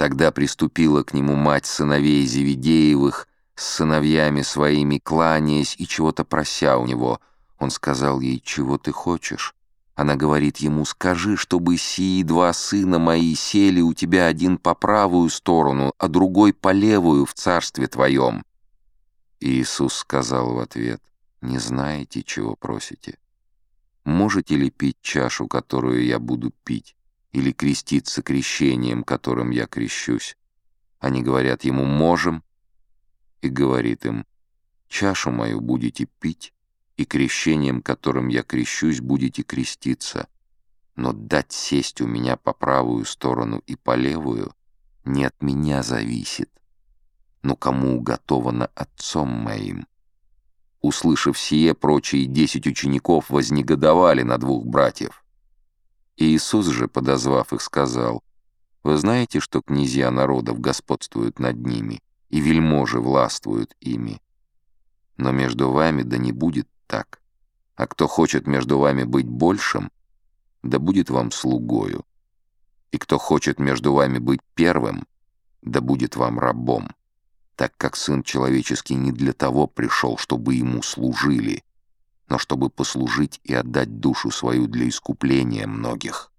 Тогда приступила к нему мать сыновей Зеведеевых, с сыновьями своими кланяясь и чего-то прося у него. Он сказал ей, «Чего ты хочешь?» Она говорит ему, «Скажи, чтобы сии два сына мои сели у тебя один по правую сторону, а другой по левую в царстве твоем». Иисус сказал в ответ, «Не знаете, чего просите? Можете ли пить чашу, которую я буду пить, или креститься крещением, которым я крещусь?» Они говорят ему, «Можем» и говорит им, «Чашу мою будете пить, и крещением, которым я крещусь, будете креститься, но дать сесть у меня по правую сторону и по левую не от меня зависит, но кому уготовано отцом моим». Услышав сие, прочие десять учеников вознегодовали на двух братьев. Иисус же, подозвав их, сказал, «Вы знаете, что князья народов господствуют над ними?» и вельможи властвуют ими. Но между вами да не будет так. А кто хочет между вами быть большим, да будет вам слугою. И кто хочет между вами быть первым, да будет вам рабом, так как Сын Человеческий не для того пришел, чтобы ему служили, но чтобы послужить и отдать душу свою для искупления многих.